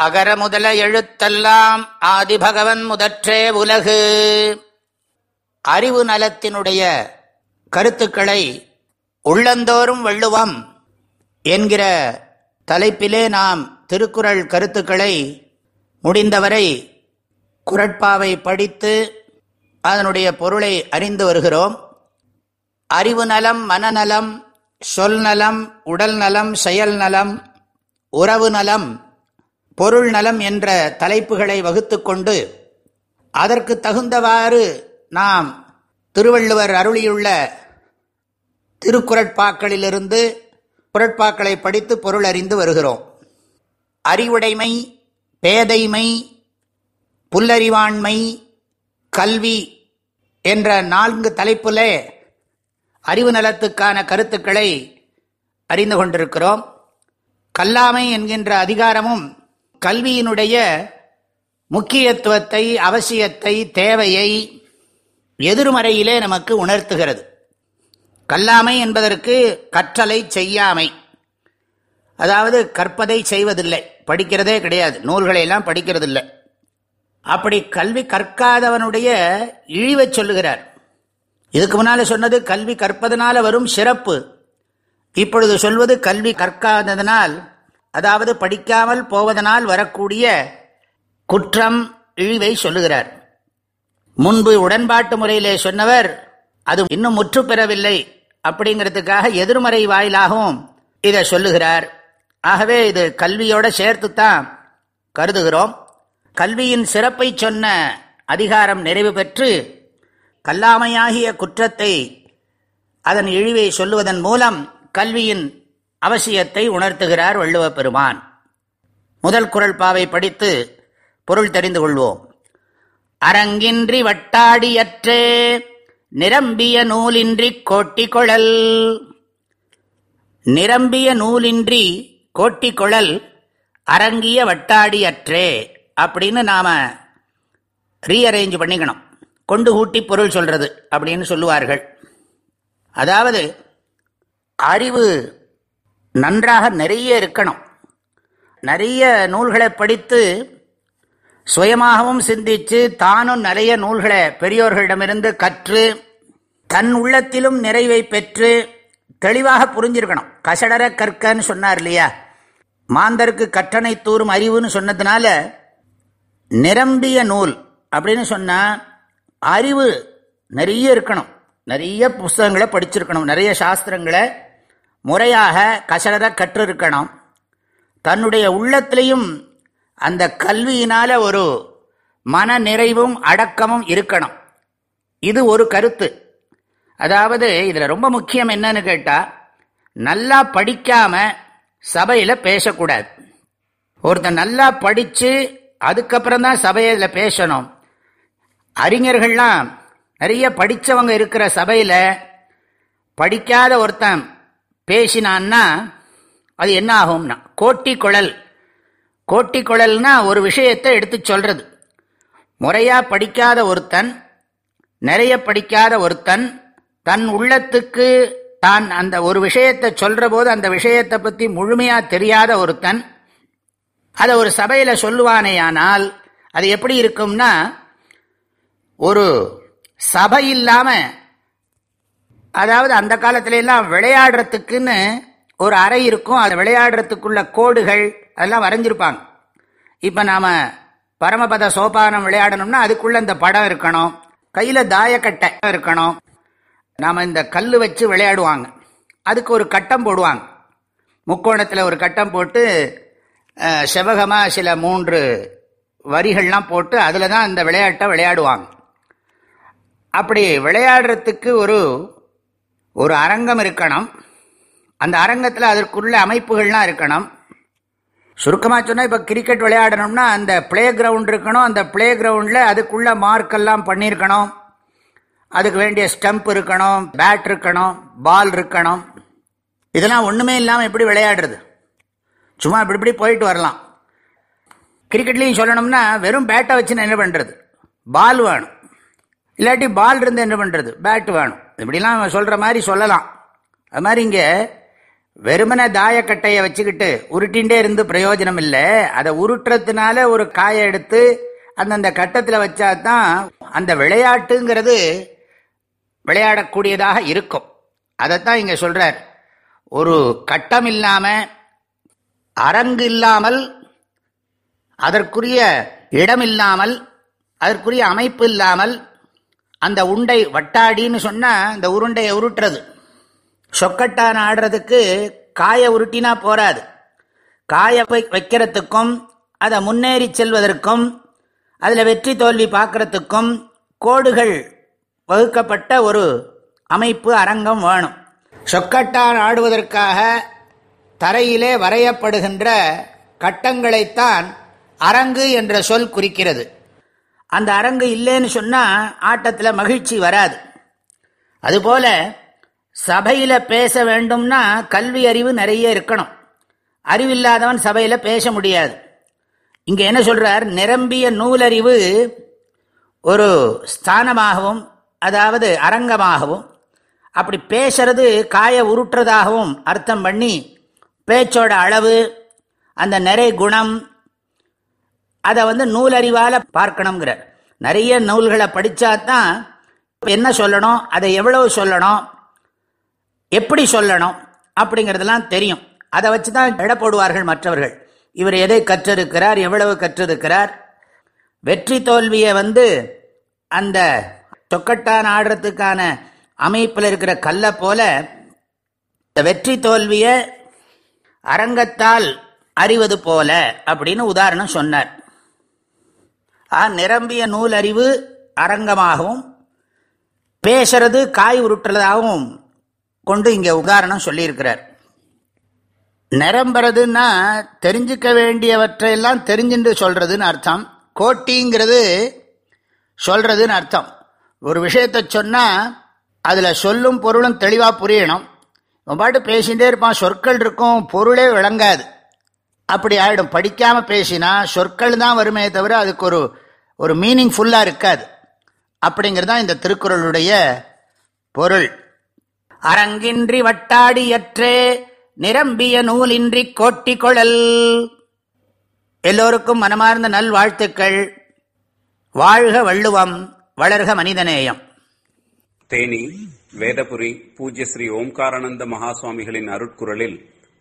அகர முதல எழுத்தெல்லாம் ஆதிபகவன் முதற்றே உலகு. அறிவு நலத்தினுடைய கருத்துக்களை உள்ளந்தோறும் வள்ளுவம் என்கிற தலைப்பிலே நாம் திருக்குறள் கருத்துக்களை முடிந்தவரை குரட்பாவை படித்து அதனுடைய பொருளை அறிந்து வருகிறோம். அறிவு நலம் மனநலம் சொல் நலம் உடல் நலம் செயல் நலம் உறவு நலம் பொருள் நலம் என்ற தலைப்புகளை வகுத்து கொண்டு அதற்கு தகுந்தவாறு நாம் திருவள்ளுவர் அருளியுள்ள திருக்குறட்பாக்களிலிருந்து குரட்பாக்களை படித்து பொருள் அறிந்து வருகிறோம். அறிவுடைமை பேதைமை புல்லறிவாண்மை கல்வி என்ற நான்கு தலைப்பில் அறிவு நலத்துக்கான கருத்துக்களை அறிந்து கொண்டிருக்கிறோம். கல்லாமை என்கின்ற அதிகாரமும் கல்வியினுடைய முக்கியத்துவத்தை அவசியத்தை தேவையை எதிர்மறையிலே நமக்கு உணர்த்துகிறது. கல்லாமை என்பதற்கு கற்றலை செய்யாமை. அதாவது கற்பதை செய்வதில்லை. படிக்கிறதே கிடையாது. நூல்களை எல்லாம் படிக்கிறதில்லை. அப்படி கல்வி கற்காதவனுடைய இழிவை சொல்லுகிறார். இதுக்கு முன்னால் சொன்னது கல்வி கற்பதனால வரும் சிறப்பு. இப்பொழுது சொல்வது கல்வி கற்காததனால் அதாவது படிக்காமல் போவதனால் வரக்கூடிய குற்றம் இழிவை சொல்லுகிறார். முன்பு உடன்பாட்டு முறையிலே சொன்னவர் அது இன்னும் முற்று பெறவில்லை அப்படிங்கிறதுக்காக எதிர்மறை வாயிலாகவும் இதை சொல்லுகிறார். ஆகவே இது கல்வியோட சேர்த்துத்தான் கருதுகிறோம். கல்வியின் சிறப்பை சொன்ன அதிகாரம் நிறைவு பெற்று கல்லாமையாகிய குற்றத்தை அதன் இழிவை சொல்லுவதன் மூலம் கல்வியின் அவசியத்தை உணர்த்துகிறார் வள்ளுவ பெருமான் முதல் குரல் பாவை படித்து பொருள் தெரிந்து கொள்வோம். அரங்கின்றி வட்டாடியற்றே நிரம்பிய நூலின்றி கோட்டிக்கொழல் நிரம்பிய நூலின்றி கோட்டி கொழல் அரங்கிய வட்டாடியற்றே அப்படின்னு நாம ரீஅரேஞ்ச் பண்ணிக்கணும். கொண்டு கூட்டி பொருள் சொல்றது அப்படின்னு சொல்லுவார்கள். அதாவது அறிவு நன்றாக நிறைய இருக்கணும். நிறைய நூல்களை படித்து சுயமாகவும் சிந்தித்து தானும் நிறைய நூல்களை பெரியோர்களிடமிருந்து கற்று தன் உள்ளத்திலும் நிறைவை பெற்று தெளிவாக புரிஞ்சிருக்கணும். கசடர கற்கன்னு சொன்னார் இல்லையா? மாந்தருக்கு கற்றனை தூரும் அறிவுன்னு சொன்னதுனால நிரம்பிய நூல் அப்படின்னு சொன்னால் அறிவு நிறைய இருக்கணும். நிறைய புஸ்தகங்களை படிச்சிருக்கணும். நிறைய சாஸ்திரங்களை முறையாக கசடர கற்று இருக்கணும் தன்னுடைய உள்ளத்திலையும் அந்த கல்வியினால ஒரு மன நிறைவும் அடக்கமும் இருக்கணும். இது ஒரு கருத்து. அதாவது இதில் ரொம்ப முக்கியம் என்னன்னு கேட்டால் நல்லா படிக்காம சபையில் பேசக்கூடாது. ஒருத்தன் நல்லா படித்து அதுக்கப்புறம் தான் சபையில் பேசணும். அறிஞர்கள்லாம் நிறைய படித்தவங்க இருக்கிற சபையில் படிக்காத ஒருத்தன் பேசினான்னா அது என்ன ஆகும்னா கோட்டி குழல் கோட்டி குழல்னா ஒரு விஷயத்தை எடுத்து சொல்றது. முறையா படிக்காத ஒருத்தன் நிறைய படிக்காத ஒருத்தன் தன் உள்ளத்துக்கு தான் அந்த ஒரு விஷயத்தை சொல்ற போது அந்த விஷயத்தை பற்றி முழுமையா தெரியாத ஒருத்தன் அதை ஒரு சபையில் சொல்லுவானேயானால் அது எப்படி இருக்கும்னா ஒரு சபை இல்லாமல் அதாவது அந்த காலத்திலெல்லாம் விளையாடுறதுக்குன்னு ஒரு அறை இருக்கும். அது விளையாடுறதுக்குள்ள கோடுகள் அதெல்லாம் வரைஞ்சிருப்பாங்க. இப்போ நாம் பரமபத சோபானம் விளையாடணும்னா அதுக்குள்ளே இந்த படம் இருக்கணும். கையில் தாயக்கட்டை இருக்கணும். நாம் இந்த கல் வச்சு விளையாடுவாங்க. அதுக்கு ஒரு கட்டம் போடுவாங்க. முக்கோணத்தில் ஒரு கட்டம் போட்டு செவகமாக சில மூன்று வரிகள்லாம் போட்டு அதில் தான் இந்த விளையாட்டை விளையாடுவாங்க. அப்படி விளையாடுறதுக்கு ஒரு ஒரு அரங்கம் இருக்கணும். அந்த அரங்கத்தில் அதற்குள்ள அமைப்புகள்லாம் இருக்கணும். சுருக்கமாக சொன்னால் இப்போ கிரிக்கெட் விளையாடணும்னா அந்த பிளே கிரவுண்ட் இருக்கணும். அந்த பிளே கிரவுண்டில் அதுக்குள்ள மார்க்கெல்லாம் பண்ணியிருக்கணும் அதுக்கு வேண்டிய ஸ்டம்ப் இருக்கணும் பேட் இருக்கணும் பால் இருக்கணும். இதெல்லாம் ஒன்றுமே இல்லாமல் எப்படி விளையாடுறது? சும்மா இப்படி இப்படி போயிட்டு வரலாம். கிரிக்கெட்லேயும் சொல்லணும்னா வெறும் பேட்டை வச்சு என்ன பண்ணுறது பால் வேணும். இல்லாட்டி பால் இருந்து என்ன பண்ணுறது பேட் வேணும். இப்படிலாம் சொல்கிற மாதிரி சொல்லலாம். அது மாதிரி இங்கே வெறுமன தாயக்கட்டையை வச்சுக்கிட்டு உருட்டின்ண்டே இருந்து பிரயோஜனம் இல்லை. அதை உருட்டுறதுனால ஒரு காயை எடுத்து அந்தந்த கட்டத்தில் வச்சா தான் அந்த விளையாட்டுங்கிறது விளையாடக்கூடியதாக இருக்கும். அதைத்தான் இங்கே சொல்கிறார் ஒரு கட்டம் இல்லாமல் அரங்கு இல்லாமல் அதற்குரிய இடம் இல்லாமல் அதற்குரிய அமைப்பு இல்லாமல் அந்த உண்டை வட்டாடின்னு சொன்னால் இந்த உருண்டையை உருட்டுறது. சொக்கட்டான் ஆடுறதுக்கு காய உருட்டினா போராது காயை வைக்கிறதுக்கும் அதை முன்னேறி செல்வதற்கும் அதில் வெற்றி தோல்வி பார்க்கறதுக்கும் கோடுகள் வகுக்கப்பட்ட ஒரு அமைப்பு அரங்கம் வேணும். சொக்கட்டான் ஆடுவதற்காக தரையிலே வரையப்படுகின்ற கட்டங்களைத்தான் அரங்கு என்ற சொல் குறிக்கிறது. அந்த அரங்கு இல்லைன்னு சொன்னால் ஆட்டத்தில் மகிழ்ச்சி வராது. அதுபோல சபையில் பேச வேண்டும்னா கல்வி அறிவு நிறைய இருக்கணும். அறிவில்லாதவன் சபையில் பேச முடியாது. இங்கே என்ன சொல்கிறார் நிரம்பிய நூலறிவு ஒரு ஸ்தானமாகவும் அதாவது அரங்கமாகவும் அப்படி பேசுறது காய உருட்டுறதாகவும் அர்த்தம் பண்ணி பேச்சோட அளவு அந்த நிறை குணம் அதை வந்து நூலறிவால் பார்க்கணுங்கிறார் நிறைய நூல்களை படித்தா தான் என்ன சொல்லணும் அதை எவ்வளவு சொல்லணும் எப்படி சொல்லணும் அப்படிங்கிறதெல்லாம் தெரியும். அதை வச்சு தான் எடை போடுவார்கள் மற்றவர்கள். இவர் எதை கற்றிருக்கிறார் எவ்வளவு கற்றிருக்கிறார். வெற்றி தோல்வியை வந்து அந்த சொக்கட்டான் ஆடுறதுக்கான அமைப்பில் இருக்கிற கல்லை போல வெற்றி தோல்வியை அரங்கத்தால் அறிவது போல அப்படின்னு உதாரணம் சொன்னார். ஆ நிரம்பிய நூல் அறிவு அரங்கமாகவும் பேசுறது காய் உருட்டுறதாகவும் கொண்டு இங்கே உதாரணம் சொல்லியிருக்கிறார். நிரம்புறதுன்னா தெரிஞ்சுக்க வேண்டியவற்றையெல்லாம் தெரிஞ்சுட்டு சொல்றதுன்னு அர்த்தம். கோட்டிங்கிறது சொல்றதுன்னு அர்த்தம். ஒரு விஷயத்தை சொன்னால் அதில் சொல்லும் பொருளும் தெளிவாக புரியணும். பாட்டு பேசிகிட்டே இருப்பான் சொற்கள் இருக்கும் பொருளே விளங்காது. அப்படி ஆகிடும் படிக்காமல் பேசினா சொற்கள் தான் வருமே தவிர அதுக்கு ஒரு ஒரு மீனிங் ஃபுல்லாக இருக்காது. அப்படிங்கிறது தான் இந்த திருக்குறளுடைய பொருள். அரங்கின்றி வட்டாடியற்றே நிரம்பிய நூலின்றி கோட்டி கொழல் எல்லோருக்கும் மனமார்ந்த நல் வாழ்த்துக்கள் வாழ்க வள்ளுவம் வளர்க மனிதநேயம். தேனி வேதபுரி பூஜ்ய ஸ்ரீ ஓம்காரானந்த மகாசுவாமிகளின் அருட்குரலில்